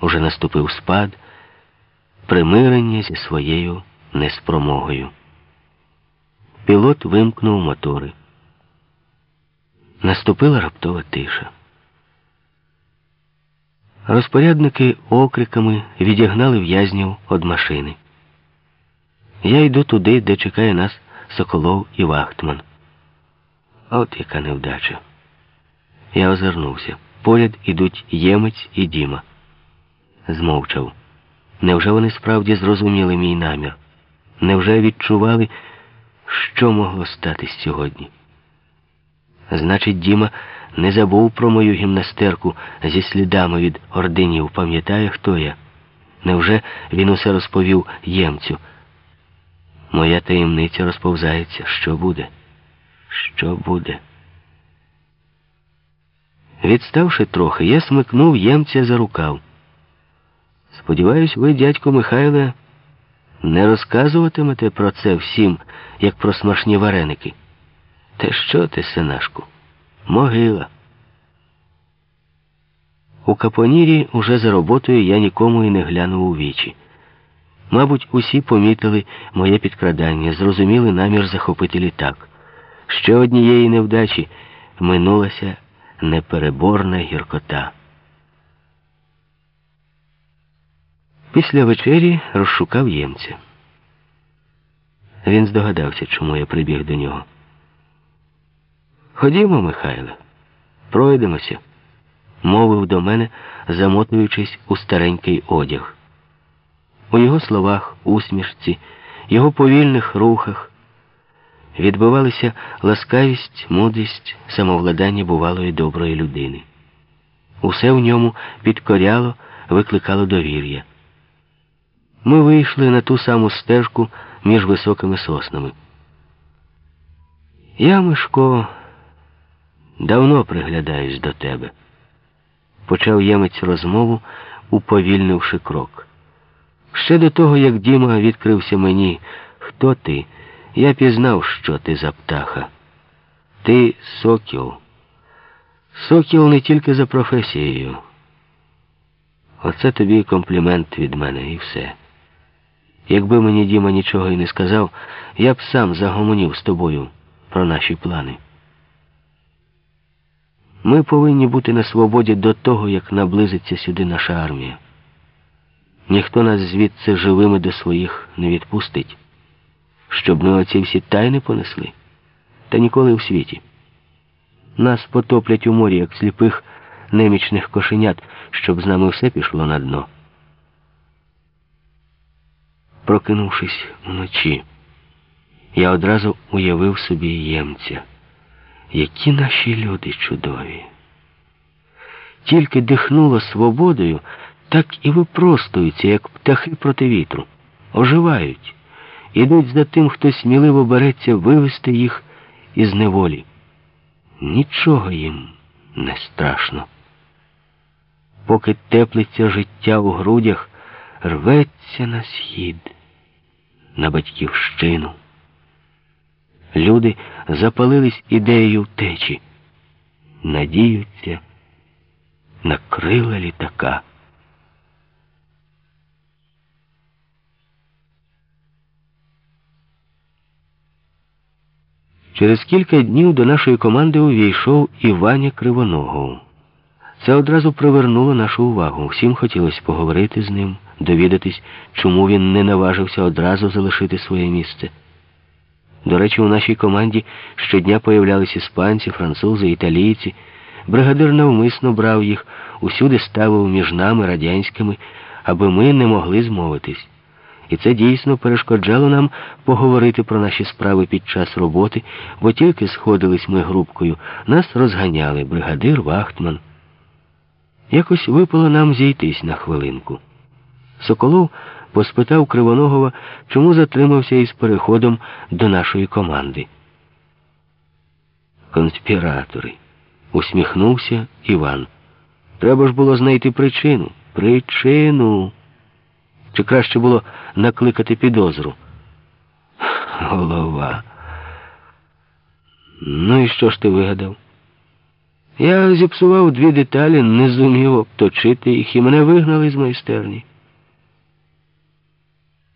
уже наступив спад, примирення зі своєю неспромогою. Пілот вимкнув мотори. Наступила раптова тиша. Розпорядники окриками відігнали в'язнів від машини. Я йду туди, де чекає нас Соколов і Вахтман. От яка невдача. Я озирнувся. Поряд ідуть Ємець і Діма. Змовчав. Невже вони справді зрозуміли мій намір? Невже відчували, що могло статись сьогодні? Значить, Діма не забув про мою гімнастерку зі слідами від ординів, пам'ятає, хто я? Невже він усе розповів ємцю? Моя таємниця розповзається. Що буде? Що буде? Відставши трохи, я смикнув ємця за рукав. Сподіваюсь, ви, дядько Михайле, не розказуватимете про це всім, як про смашні вареники. Та що ти, синашку? Могила. У капонірі уже за роботою я нікому і не глянув у вічі. Мабуть, усі помітили моє підкрадання, зрозуміли намір захопити літак. Ще однієї невдачі минулася непереборна гіркота. Після вечері розшукав ємця. Він здогадався, чому я прибіг до нього. Ходімо, Михайле, пройдемося, мовив до мене, замотуючись у старенький одяг. У його словах, усмішці, його повільних рухах відбивалися ласкавість, мудрість, самовладання бувалої доброї людини. Усе в ньому підкоряло, викликало довір'я. Ми вийшли на ту саму стежку між високими соснами. Я, Мишко, давно приглядаюсь до тебе, почав ємець розмову, уповільнивши крок. Ще до того, як Діма відкрився мені, хто ти, я пізнав, що ти за птаха. Ти сокіл. Сокіл не тільки за професією. Оце тобі комплімент від мене і все. Якби мені Діма нічого і не сказав, я б сам загомонів з тобою про наші плани. Ми повинні бути на свободі до того, як наблизиться сюди наша армія. Ніхто нас звідси живими до своїх не відпустить, щоб ми оці всі тайни понесли, та ніколи в світі. Нас потоплять у морі, як сліпих немічних кошенят, щоб з нами все пішло на дно. Прокинувшись уночі, я одразу уявив собі ємця. Які наші люди чудові. Тільки дихнуло свободою, так і випростуються, як птахи проти вітру, оживають, ідуть за тим, хто сміливо береться вивести їх із неволі. Нічого їм не страшно. Поки теплиться життя у грудях, рветься на схід, на батьківщину. Люди запалились ідеєю втечі, надіються на крила літака. Через кілька днів до нашої команди увійшов Іваня Кривоногов. Це одразу привернуло нашу увагу. Всім хотілося поговорити з ним, довідатись, чому він не наважився одразу залишити своє місце. До речі, у нашій команді щодня появлялись іспанці, французи, італійці. Бригадир навмисно брав їх, усюди ставив між нами радянськими, аби ми не могли змовитись. І це дійсно перешкоджало нам поговорити про наші справи під час роботи, бо тільки сходились ми групкою, нас розганяли бригадир Вахтман. Якось випало нам зійтись на хвилинку. Соколов поспитав Кривоногова, чому затримався із переходом до нашої команди. Конспіратори, усміхнувся Іван. Треба ж було знайти причину. Причину. Чи краще було накликати підозру? Голова. Ну і що ж ти вигадав? Я зіпсував дві деталі, не зумів обточити їх, і мене вигнали з майстерні.